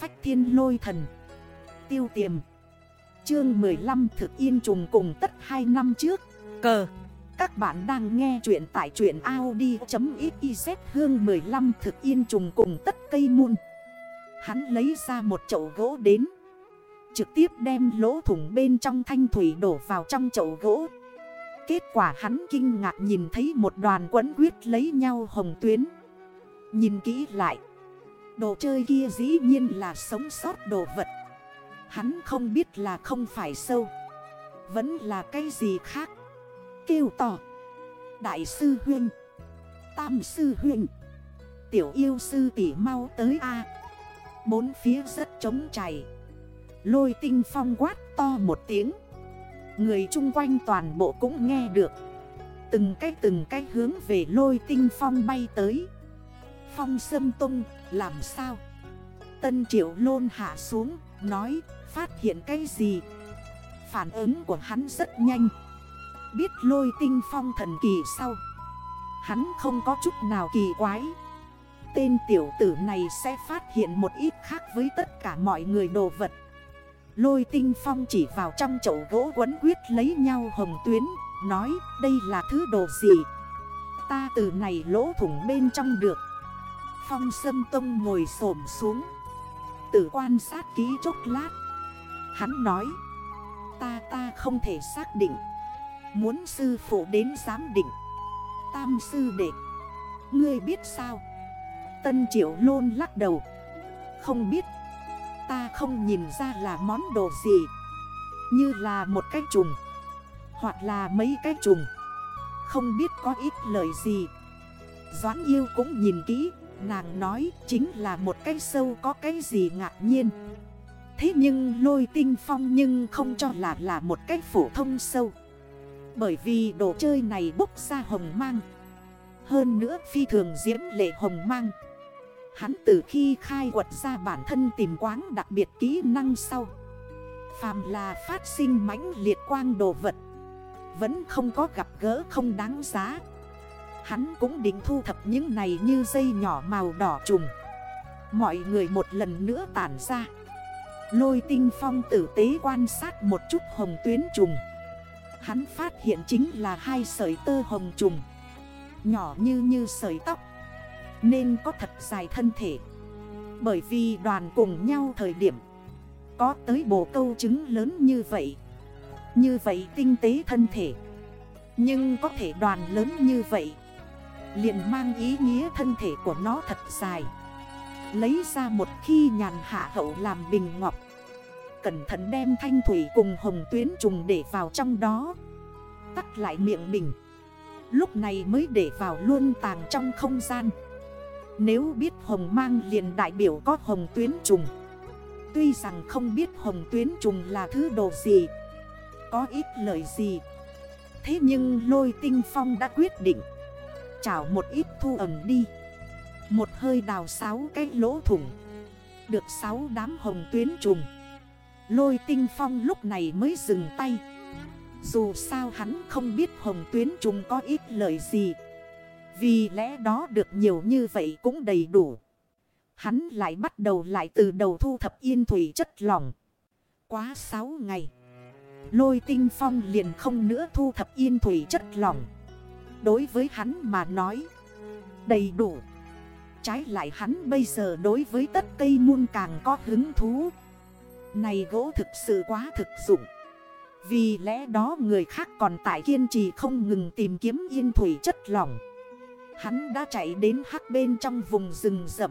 phách thiên lôi thần. Tiêu tiềm. Chương 15 thực yên trùng cùng tất 2 năm trước. Cờ. Các bạn đang nghe chuyện tại truyện Audi.xyz hương 15 thực yên trùng cùng tất cây muôn Hắn lấy ra một chậu gỗ đến. Trực tiếp đem lỗ thủng bên trong thanh thủy đổ vào trong chậu gỗ. Kết quả hắn kinh ngạc nhìn thấy một đoàn quấn quyết lấy nhau hồng tuyến. Nhìn kỹ lại Đồ chơi kia dĩ nhiên là sống sót đồ vật. Hắn không biết là không phải sâu, Vẫn là cái gì khác. Kêu tỏ Đại sư huynh, Tam sư huynh, Tiểu yêu sư tỷ mau tới A. Bốn phía rất trống chảy Lôi tinh phong quát to một tiếng. Người chung quanh toàn bộ cũng nghe được. Từng cái từng cái hướng về lôi tinh phong bay tới. Phong sâm tung làm sao? Tân triệu lôn hạ xuống, Nói, phát hiện cái gì? Phản ứng của hắn rất nhanh. Biết lôi tinh phong thần kỳ sau. Hắn không có chút nào kỳ quái. Tên tiểu tử này sẽ phát hiện một ít khác với tất cả mọi người đồ vật. Lôi tinh phong chỉ vào trong chậu gỗ quấn quyết lấy nhau hồng tuyến, Nói, đây là thứ đồ gì? Ta từ này lỗ thủng bên trong được. Phong sâm tông ngồi xổm xuống. Tử quan sát ký chốc lát. Hắn nói, Ta ta không thể xác định. Muốn sư phụ đến giám định. Tam sư đệ, Ngươi biết sao? Tân triệu lôn lắc đầu. Không biết. Ta không nhìn ra là món đồ gì. Như là một cái trùng Hoặc là mấy cái trùng Không biết có ít lời gì. Doãn yêu cũng nhìn kỹ. Nàng nói chính là một cái sâu có cái gì ngạc nhiên. Thế nhưng lôi tinh phong nhưng không cho là là một cái phổ thông sâu. Bởi vì đồ chơi này bốc ra hồng mang. Hơn nữa phi thường diễm lệ hồng mang. Hắn từ khi khai quật ra bản thân tìm quáng đặc biệt kỹ năng sau. Phàm là phát sinh mãnh liệt quang đồ vật. Vẫn không có gặp gỡ không đáng giá. Hắn cũng định thu thập những này như dây nhỏ màu đỏ trùng. Mọi người một lần nữa tản ra. Lôi tinh phong tử tế quan sát một chút hồng tuyến trùng. Hắn phát hiện chính là hai sợi tơ hồng trùng. Nhỏ như như sợi tóc. Nên có thật dài thân thể. Bởi vì đoàn cùng nhau thời điểm, Có tới bộ câu chứng lớn như vậy. Như vậy tinh tế thân thể. Nhưng có thể đoàn lớn như vậy liền mang ý nghĩa thân thể của nó thật dài. Lấy ra một khi nhàn hạ hậu làm bình ngọc. Cẩn thận đem thanh thủy cùng hồng tuyến trùng để vào trong đó. Tắt lại miệng bình Lúc này mới để vào luôn tàng trong không gian. Nếu biết hồng mang liền đại biểu có hồng tuyến trùng. Tuy rằng không biết hồng tuyến trùng là thứ đồ gì, Có ít lời gì. Thế nhưng lôi tinh phong đã quyết định. Chảo một ít thu ẩm đi. Một hơi đào sáu cái lỗ thủng. Được sáu đám hồng tuyến trùng. Lôi tinh phong lúc này mới dừng tay. Dù sao hắn không biết hồng tuyến trùng có ít lời gì. Vì lẽ đó được nhiều như vậy cũng đầy đủ. Hắn lại bắt đầu lại từ đầu thu thập yên thủy chất lỏng. Quá 6 ngày. Lôi tinh phong liền không nữa thu thập yên thủy chất lỏng. Đối với hắn mà nói, Đầy đủ. Trái lại hắn bây giờ đối với tất cây muôn càng có hứng thú. Này gỗ thực sự quá thực dụng. Vì lẽ đó người khác còn tại kiên trì không ngừng tìm kiếm yên thủy chất lỏng. Hắn đã chạy đến hắc bên trong vùng rừng rậm,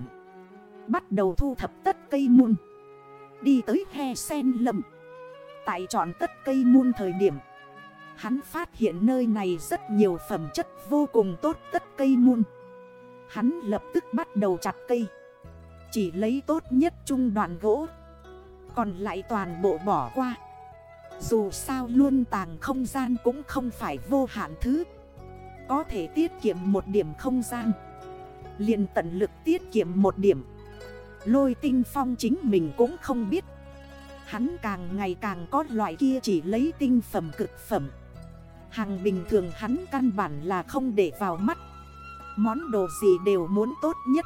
Bắt đầu thu thập tất cây muôn Đi tới he sen lầm Tại chọn tất cây muôn thời điểm Hắn phát hiện nơi này rất nhiều phẩm chất vô cùng tốt tất cây muôn. Hắn lập tức bắt đầu chặt cây. Chỉ lấy tốt nhất trung đoạn gỗ. Còn lại toàn bộ bỏ qua. Dù sao luôn tàng không gian cũng không phải vô hạn thứ. Có thể tiết kiệm một điểm không gian. Liền tận lực tiết kiệm một điểm. Lôi tinh phong chính mình cũng không biết. Hắn càng ngày càng có loại kia chỉ lấy tinh phẩm cực phẩm. Hàng bình thường hắn căn bản là không để vào mắt. Món đồ gì đều muốn tốt nhất.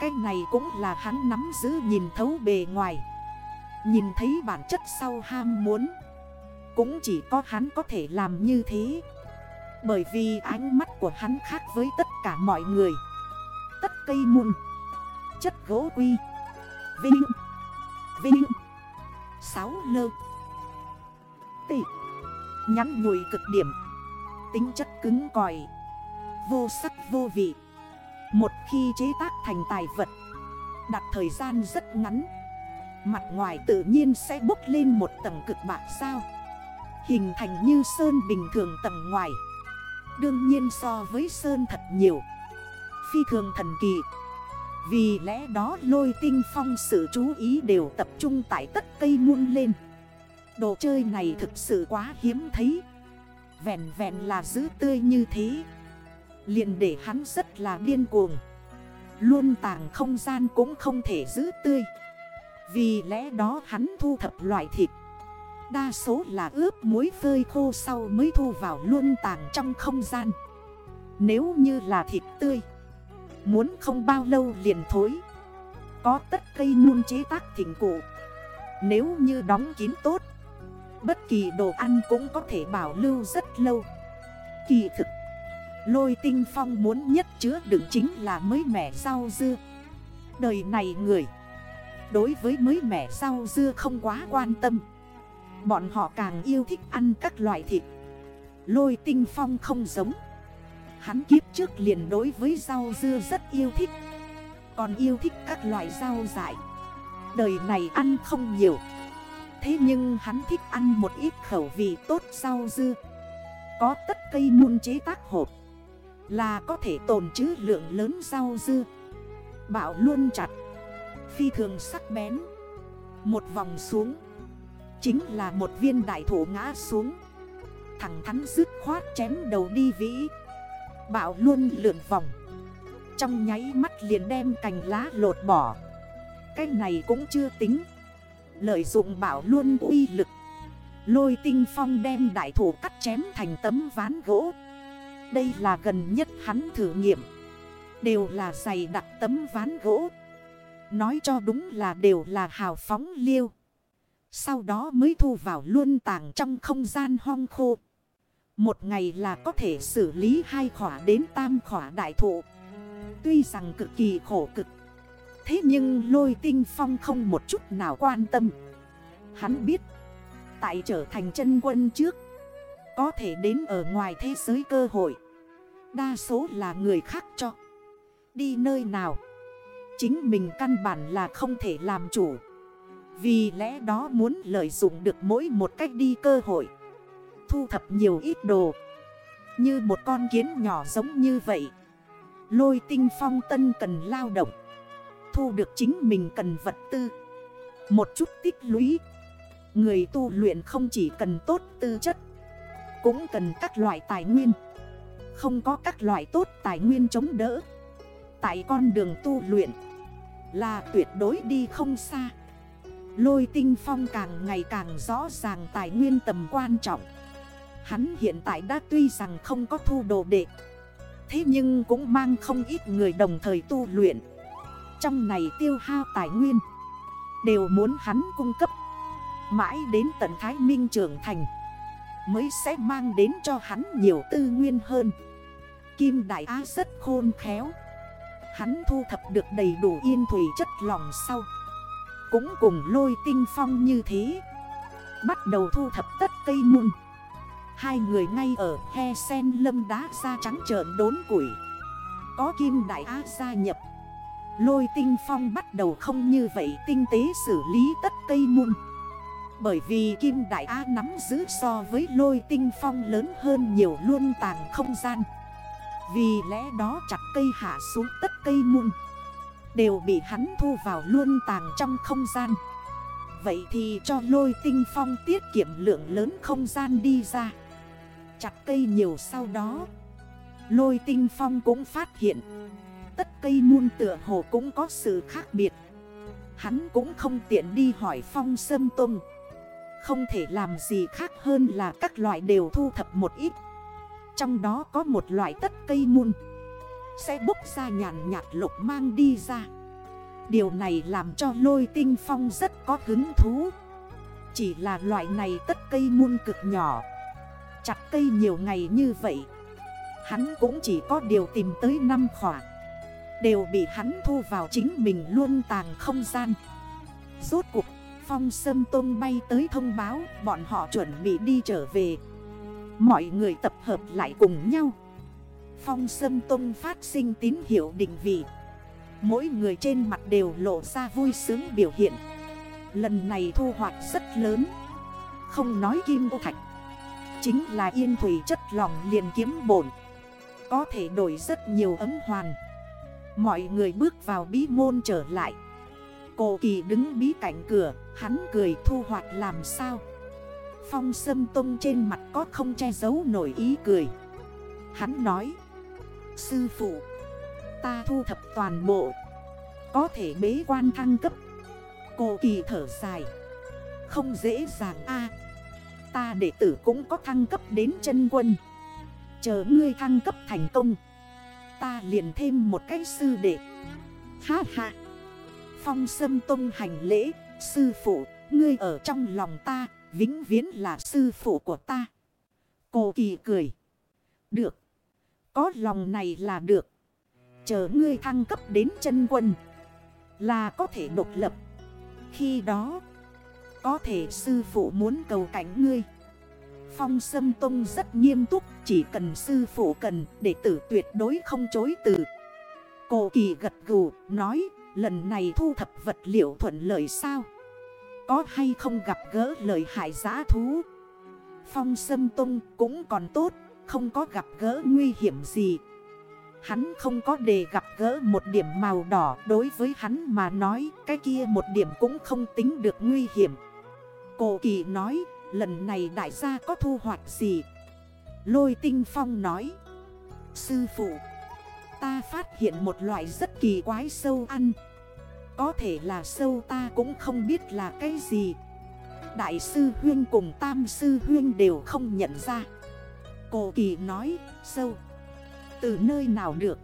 Cái này cũng là hắn nắm giữ nhìn thấu bề ngoài. Nhìn thấy bản chất sau ham muốn. Cũng chỉ có hắn có thể làm như thế. Bởi vì ánh mắt của hắn khác với tất cả mọi người. Tất cây muôn Chất gỗ quy. Vinh. Vinh. Sáu lơ. Tịt Nhắn nhủi cực điểm. Tính chất cứng còi. Vô sắc vô vị. Một khi chế tác thành tài vật, Đặt thời gian rất ngắn, Mặt ngoài tự nhiên sẽ bốc lên một tầng cực bạc sao. Hình thành như sơn bình thường tầng ngoài. Đương nhiên so với sơn thật nhiều. Phi thường thần kỳ. Vì lẽ đó lôi tinh phong sự chú ý đều tập trung tại tất cây muôn lên. Đồ chơi này thực sự quá hiếm thấy. Vẹn vẹn là giữ tươi như thế, liền để hắn rất là điên cuồng. Luôn tàng không gian cũng không thể giữ tươi. Vì lẽ đó hắn thu thập loại thịt. Đa số là ướp muối phơi khô sau mới thu vào luôn tàng trong không gian. Nếu như là thịt tươi, Muốn không bao lâu liền thối. Có tất cây muôn chế tác thỉnh cụ. Nếu như đóng kín tốt Bất kỳ đồ ăn cũng có thể bảo lưu rất lâu. Kỳ thực, Lôi tinh phong muốn nhất chứa đựng chính là mới mẻ rau dưa. Đời này người, Đối với mới mẻ rau dưa không quá quan tâm. Bọn họ càng yêu thích ăn các loại thịt. Lôi tinh phong không giống. Hắn kiếp trước liền đối với rau dưa rất yêu thích. Còn yêu thích các loại rau dại. Đời này ăn không nhiều. Thế nhưng hắn thích ăn một ít khẩu vị tốt rau dưa. Có tất cây muôn chế tác hộp, Là có thể tồn trữ lượng lớn rau dưa. Bảo luôn chặt, Phi thường sắc bén. Một vòng xuống, Chính là một viên đại thủ ngã xuống. Thẳng thắn dứt khoát chém đầu đi vĩ. Bảo luôn lượn vòng. Trong nháy mắt liền đem cành lá lột bỏ. Cái này cũng chưa tính. Lợi dụng bảo luôn uy lực. Lôi tinh phong đem đại thủ cắt chém thành tấm ván gỗ. Đây là gần nhất hắn thử nghiệm. Đều là dày đặt tấm ván gỗ. Nói cho đúng là đều là hào phóng liêu. Sau đó mới thu vào luôn tàng trong không gian hong khô. Một ngày là có thể xử lý hai khỏa đến tam khỏa đại thụ. Tuy rằng cực kỳ khổ cực Thế nhưng lôi tinh phong không một chút nào quan tâm. Hắn biết, Tại trở thành chân quân trước, Có thể đến ở ngoài thế giới cơ hội. Đa số là người khác cho. Đi nơi nào, Chính mình căn bản là không thể làm chủ. Vì lẽ đó muốn lợi dụng được mỗi một cách đi cơ hội, Thu thập nhiều ít đồ. Như một con kiến nhỏ giống như vậy, Lôi tinh phong tân cần lao động. Thu được chính mình cần vật tư. Một chút tích lũy. Người tu luyện không chỉ cần tốt tư chất, Cũng cần các loại tài nguyên. Không có các loại tốt tài nguyên chống đỡ. Tại con đường tu luyện Là tuyệt đối đi không xa. Lôi tinh phong càng ngày càng rõ ràng tài nguyên tầm quan trọng. Hắn hiện tại đã tuy rằng không có thu đồ đệ, Thế nhưng cũng mang không ít người đồng thời tu luyện. Trong này tiêu hao tài nguyên. Đều muốn hắn cung cấp. Mãi đến tận Thái Minh trưởng thành, Mới sẽ mang đến cho hắn nhiều tư nguyên hơn. Kim Đại Á rất khôn khéo. Hắn thu thập được đầy đủ yên thủy chất lòng sau. Cũng cùng lôi tinh phong như thế. Bắt đầu thu thập tất cây muôn Hai người ngay ở he sen lâm đá ra trắng trợn đốn củi. Có kim đại á gia nhập. Lôi tinh phong bắt đầu không như vậy tinh tế xử lý tất cây muôn. Bởi vì kim đại a nắm giữ so với lôi tinh phong lớn hơn nhiều luôn tàng không gian. Vì lẽ đó chặt cây hạ xuống tất cây muôn Đều bị hắn thu vào luôn tàng trong không gian. Vậy thì cho lôi tinh phong tiết kiệm lượng lớn không gian đi ra. Chặt cây nhiều sau đó, Lôi tinh phong cũng phát hiện cây muôn tựa hồ cũng có sự khác biệt. Hắn cũng không tiện đi hỏi phong sâm tung Không thể làm gì khác hơn là các loại đều thu thập một ít. Trong đó có một loại tất cây muôn. Sẽ bốc ra nhàn nhạt lục mang đi ra. Điều này làm cho lôi tinh phong rất có hứng thú. Chỉ là loại này tất cây muôn cực nhỏ. Chặt cây nhiều ngày như vậy, Hắn cũng chỉ có điều tìm tới 5 khoảng Đều bị hắn thu vào chính mình luôn tàng không gian. Rốt cuộc, Phong Sâm Tôn bay tới thông báo, Bọn họ chuẩn bị đi trở về. Mọi người tập hợp lại cùng nhau. Phong Sâm Tôn phát sinh tín hiệu định vị. Mỗi người trên mặt đều lộ ra vui sướng biểu hiện. Lần này thu hoạch rất lớn. Không nói kim ô thạch. Chính là yên thủy chất lòng liền kiếm bổn. Có thể đổi rất nhiều ấm hoàn. Mọi người bước vào bí môn trở lại. Cổ kỳ đứng bí cạnh cửa, Hắn cười thu hoạch làm sao? Phong sâm tông trên mặt có không che giấu nổi ý cười. Hắn nói, Sư phụ, Ta thu thập toàn bộ, Có thể bế quan thăng cấp. Cổ kỳ thở dài, Không dễ dàng a, Ta đệ tử cũng có thăng cấp đến chân quân. Chờ ngươi thăng cấp thành công Ta liền thêm một cái sư đệ. Ha ha. Phong Sâm tung hành lễ, Sư phụ, Ngươi ở trong lòng ta, Vĩnh viễn là sư phụ của ta. Cô kỳ cười. Được. Có lòng này là được. Chờ ngươi thăng cấp đến chân quân, Là có thể độc lập. Khi đó, Có thể sư phụ muốn cầu cảnh ngươi. Phong Sâm Tông rất nghiêm túc, Chỉ cần sư phụ cần, Đệ tử tuyệt đối không chối từ. Cô kỳ gật gù, Nói, lần này thu thập vật liệu thuận lợi sao? Có hay không gặp gỡ lời hại giá thú? Phong Sâm Tông cũng còn tốt, Không có gặp gỡ nguy hiểm gì. Hắn không có đề gặp gỡ một điểm màu đỏ, Đối với hắn mà nói, Cái kia một điểm cũng không tính được nguy hiểm. Cổ kỳ nói Lần này đại gia có thu hoạch gì? Lôi tinh phong nói. Sư phụ, Ta phát hiện một loại rất kỳ quái sâu ăn. Có thể là sâu ta cũng không biết là cái gì. Đại sư Huyên cùng Tam sư Huyên đều không nhận ra. Cổ kỳ nói, sâu, Từ nơi nào được?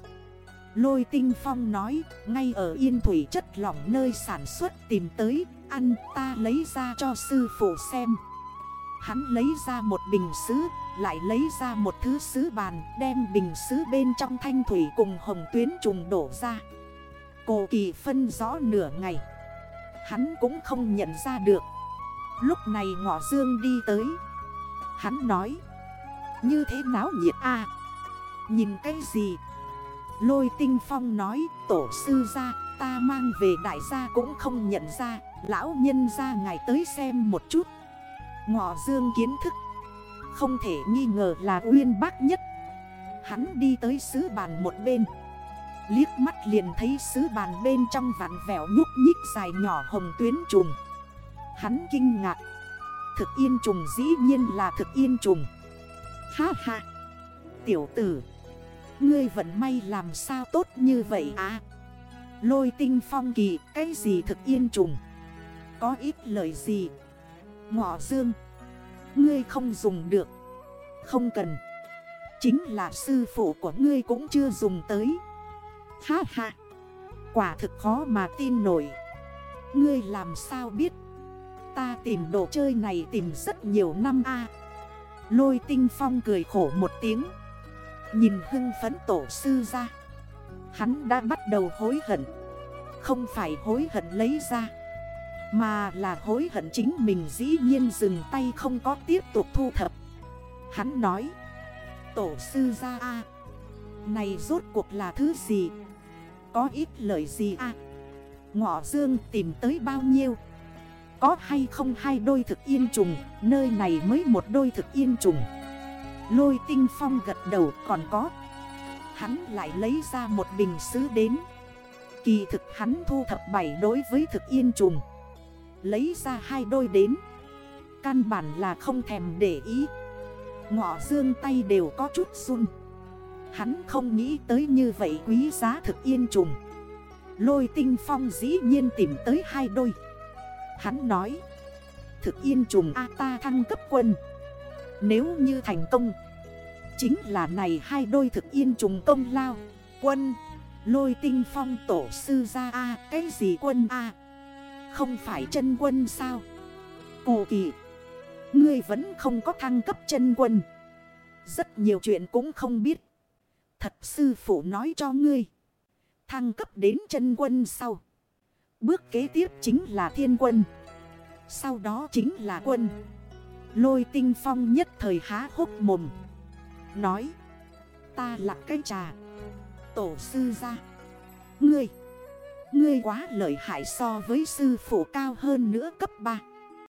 Lôi tinh phong nói, Ngay ở yên thủy chất lỏng nơi sản xuất tìm tới, Ăn, ta lấy ra cho sư phụ xem. Hắn lấy ra một bình sứ, Lại lấy ra một thứ sứ bàn, Đem bình sứ bên trong thanh thủy cùng hồng tuyến trùng đổ ra. Cổ kỳ phân rõ nửa ngày. Hắn cũng không nhận ra được. Lúc này ngọ dương đi tới. Hắn nói, Như thế náo nhiệt à? Nhìn cái gì? Lôi tinh phong nói, Tổ sư ra ta mang về đại gia cũng không nhận ra. Lão nhân ra ngài tới xem một chút. Ngọ dương kiến thức. Không thể nghi ngờ là uyên bác nhất. Hắn đi tới sứ bàn một bên. Liếc mắt liền thấy sứ bàn bên trong vạn vẹo nhúc nhích dài nhỏ hồng tuyến trùng. Hắn kinh ngạc. Thực yên trùng dĩ nhiên là thực yên trùng. Ha ha. Tiểu tử. Ngươi vẫn may làm sao tốt như vậy à? Lôi tinh phong kỳ, Cái gì thực yên trùng? Có ít lời gì? Ngọ dương. Ngươi không dùng được. Không cần. Chính là sư phụ của ngươi cũng chưa dùng tới. Ha ha. Quả thực khó mà tin nổi. Ngươi làm sao biết? Ta tìm đồ chơi này tìm rất nhiều năm a. Lôi tinh phong cười khổ một tiếng. Nhìn hưng phấn tổ sư ra. Hắn đã bắt đầu hối hận. Không phải hối hận lấy ra mà là hối hận chính mình dĩ nhiên dừng tay không có tiếp tục thu thập. Hắn nói, Tổ sư ra a, Này rốt cuộc là thứ gì? Có ít lời gì a? Ngọ dương tìm tới bao nhiêu? Có hay không hai đôi thực yên trùng? Nơi này mới một đôi thực yên trùng. Lôi tinh phong gật đầu, còn có. Hắn lại lấy ra một bình sứ đến. Kỳ thực hắn thu thập bảy đối với thực yên trùng. Lấy ra hai đôi đến. Căn bản là không thèm để ý. Ngọ dương tay đều có chút run. Hắn không nghĩ tới như vậy quý giá thực yên trùng. Lôi tinh phong dĩ nhiên tìm tới hai đôi. Hắn nói, Thực yên trùng A ta thăng cấp quân. Nếu như thành công, Chính là này hai đôi thực yên trùng công lao. Quân, Lôi tinh phong tổ sư ra a, Cái gì quân a? Không phải chân quân sao? Cù kỳ Ngươi vẫn không có thăng cấp chân quân. Rất nhiều chuyện cũng không biết. Thật sư phụ nói cho ngươi, Thăng cấp đến chân quân sau. Bước kế tiếp chính là thiên quân, Sau đó chính là quân. Lôi tinh phong nhất thời há hốc mồm, Nói, Ta là cái trà Tổ sư ra Ngươi Ngươi quá lợi hại so với sư phụ cao hơn nữa cấp 3